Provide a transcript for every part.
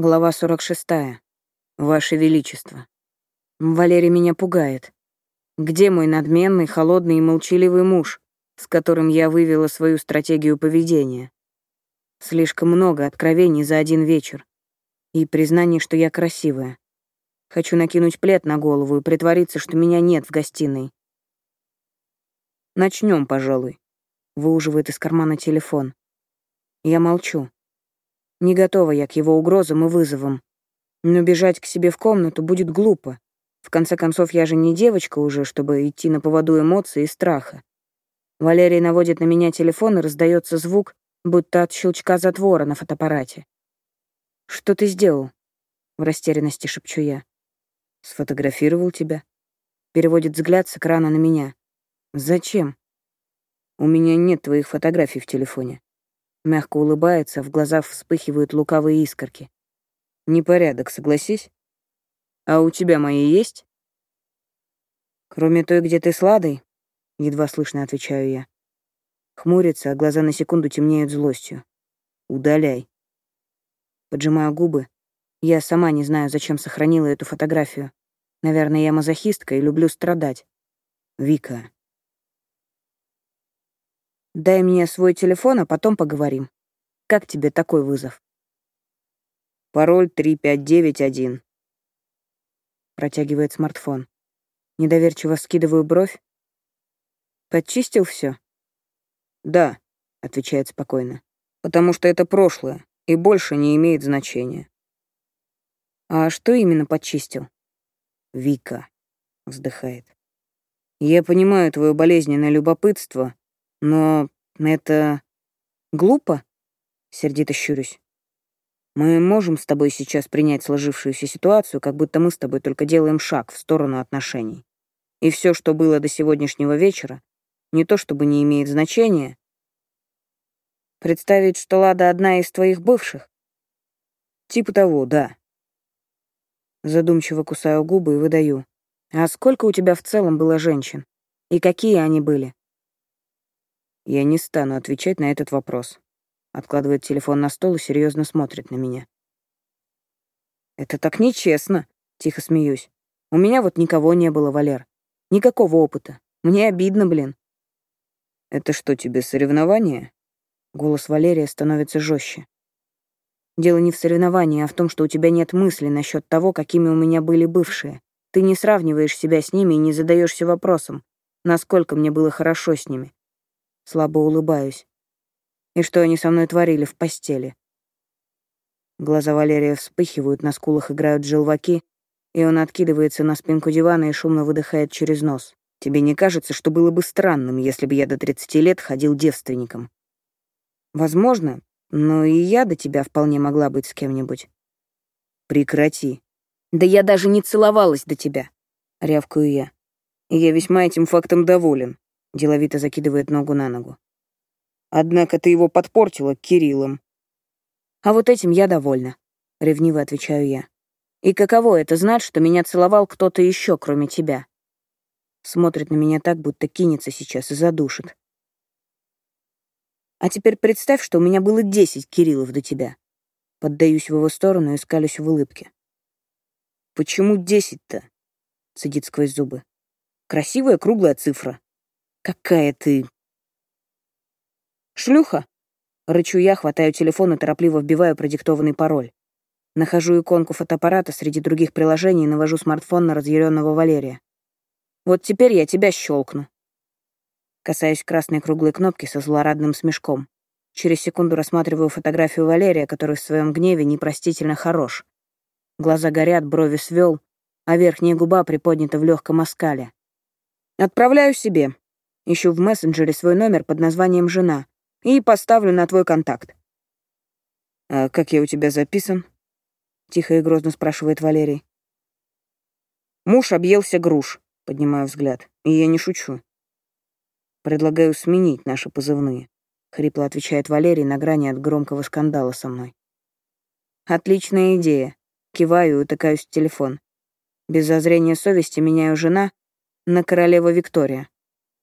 Глава 46. Ваше Величество. Валерий меня пугает. Где мой надменный, холодный и молчаливый муж, с которым я вывела свою стратегию поведения? Слишком много откровений за один вечер. И признаний, что я красивая. Хочу накинуть плед на голову и притвориться, что меня нет в гостиной. Начнем, пожалуй. Выуживает из кармана телефон. Я молчу. Не готова я к его угрозам и вызовам. Но бежать к себе в комнату будет глупо. В конце концов, я же не девочка уже, чтобы идти на поводу эмоций и страха. Валерий наводит на меня телефон и раздается звук, будто от щелчка затвора на фотоаппарате. «Что ты сделал?» — в растерянности шепчу я. «Сфотографировал тебя». Переводит взгляд с экрана на меня. «Зачем?» «У меня нет твоих фотографий в телефоне». Мягко улыбается, в глазах вспыхивают лукавые искорки. Непорядок, согласись? А у тебя мои есть? Кроме той, где ты сладой, едва слышно отвечаю я. Хмурится, а глаза на секунду темнеют злостью. Удаляй. Поджимаю губы. Я сама не знаю, зачем сохранила эту фотографию. Наверное, я мазохистка и люблю страдать. Вика, Дай мне свой телефон, а потом поговорим. Как тебе такой вызов? Пароль 3591. Протягивает смартфон. Недоверчиво скидываю бровь. Подчистил все? Да, отвечает спокойно. Потому что это прошлое и больше не имеет значения. А что именно подчистил? Вика, вздыхает. Я понимаю твое болезненное любопытство, но это глупо, сердито щурюсь. Мы можем с тобой сейчас принять сложившуюся ситуацию, как будто мы с тобой только делаем шаг в сторону отношений. И все, что было до сегодняшнего вечера, не то чтобы не имеет значения. Представить, что Лада одна из твоих бывших? Типа того, да. Задумчиво кусаю губы и выдаю. А сколько у тебя в целом было женщин? И какие они были? Я не стану отвечать на этот вопрос. Откладывает телефон на стол и серьезно смотрит на меня. Это так нечестно, тихо смеюсь. У меня вот никого не было, Валер. Никакого опыта. Мне обидно, блин. Это что, тебе соревнование? Голос Валерия становится жестче. Дело не в соревновании, а в том, что у тебя нет мысли насчет того, какими у меня были бывшие. Ты не сравниваешь себя с ними и не задаешься вопросом, насколько мне было хорошо с ними. Слабо улыбаюсь. И что они со мной творили в постели? Глаза Валерия вспыхивают, на скулах играют желваки, и он откидывается на спинку дивана и шумно выдыхает через нос. Тебе не кажется, что было бы странным, если бы я до 30 лет ходил девственником? Возможно, но и я до тебя вполне могла быть с кем-нибудь. Прекрати. Да я даже не целовалась до тебя, рявкаю я. И я весьма этим фактом доволен деловито закидывает ногу на ногу. Однако ты его подпортила Кириллом. А вот этим я довольна, ревниво отвечаю я. И каково это знать, что меня целовал кто-то еще, кроме тебя? Смотрит на меня так, будто кинется сейчас и задушит. А теперь представь, что у меня было десять Кириллов до тебя. Поддаюсь в его сторону и скалюсь в улыбке. «Почему десять-то?» — цедит сквозь зубы. «Красивая круглая цифра. Какая ты... Шлюха! Рычу я, хватаю телефон и торопливо вбиваю продиктованный пароль. Нахожу иконку фотоаппарата среди других приложений и навожу смартфон на разъяренного Валерия. Вот теперь я тебя щелкну. Касаюсь красной круглой кнопки со злорадным смешком. Через секунду рассматриваю фотографию Валерия, который в своем гневе непростительно хорош. Глаза горят, брови свел, а верхняя губа приподнята в легком оскале. Отправляю себе. Ищу в мессенджере свой номер под названием «Жена» и поставлю на твой контакт. «А как я у тебя записан?» — тихо и грозно спрашивает Валерий. «Муж объелся груш», — поднимаю взгляд, и я не шучу. «Предлагаю сменить наши позывные», — хрипло отвечает Валерий на грани от громкого скандала со мной. «Отличная идея», — киваю и утыкаюсь в телефон. Без зазрения совести меняю жена на королева Виктория.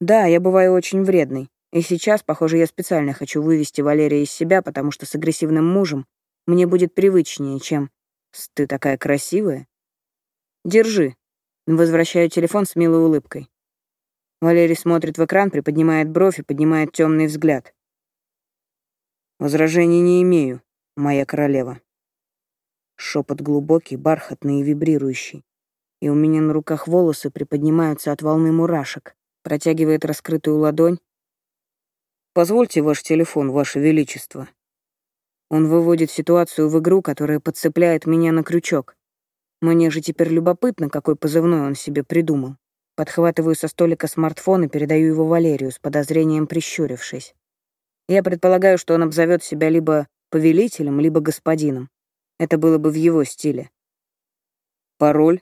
Да, я бываю очень вредной. И сейчас, похоже, я специально хочу вывести Валерия из себя, потому что с агрессивным мужем мне будет привычнее, чем Ты такая красивая. Держи. Возвращаю телефон с милой улыбкой. Валерий смотрит в экран, приподнимает бровь и поднимает темный взгляд. Возражений не имею, моя королева. Шепот глубокий, бархатный и вибрирующий. И у меня на руках волосы приподнимаются от волны мурашек. Протягивает раскрытую ладонь. «Позвольте ваш телефон, ваше величество». Он выводит ситуацию в игру, которая подцепляет меня на крючок. Мне же теперь любопытно, какой позывной он себе придумал. Подхватываю со столика смартфон и передаю его Валерию, с подозрением прищурившись. Я предполагаю, что он обзовет себя либо повелителем, либо господином. Это было бы в его стиле. Пароль?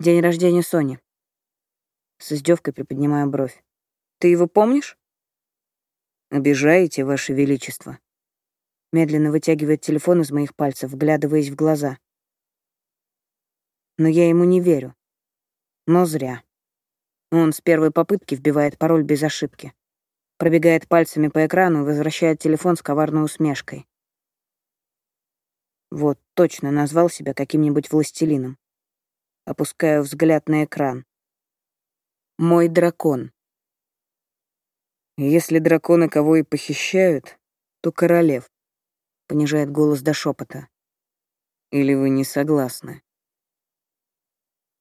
День рождения Сони. С издевкой приподнимаю бровь. Ты его помнишь? Обижаете, Ваше Величество. Медленно вытягивает телефон из моих пальцев, вглядываясь в глаза. Но я ему не верю. Но зря. Он с первой попытки вбивает пароль без ошибки. Пробегает пальцами по экрану и возвращает телефон с коварной усмешкой. Вот, точно назвал себя каким-нибудь властелином. Опускаю взгляд на экран. Мой дракон. Если драконы кого и похищают, то королев. Понижает голос до шепота. Или вы не согласны?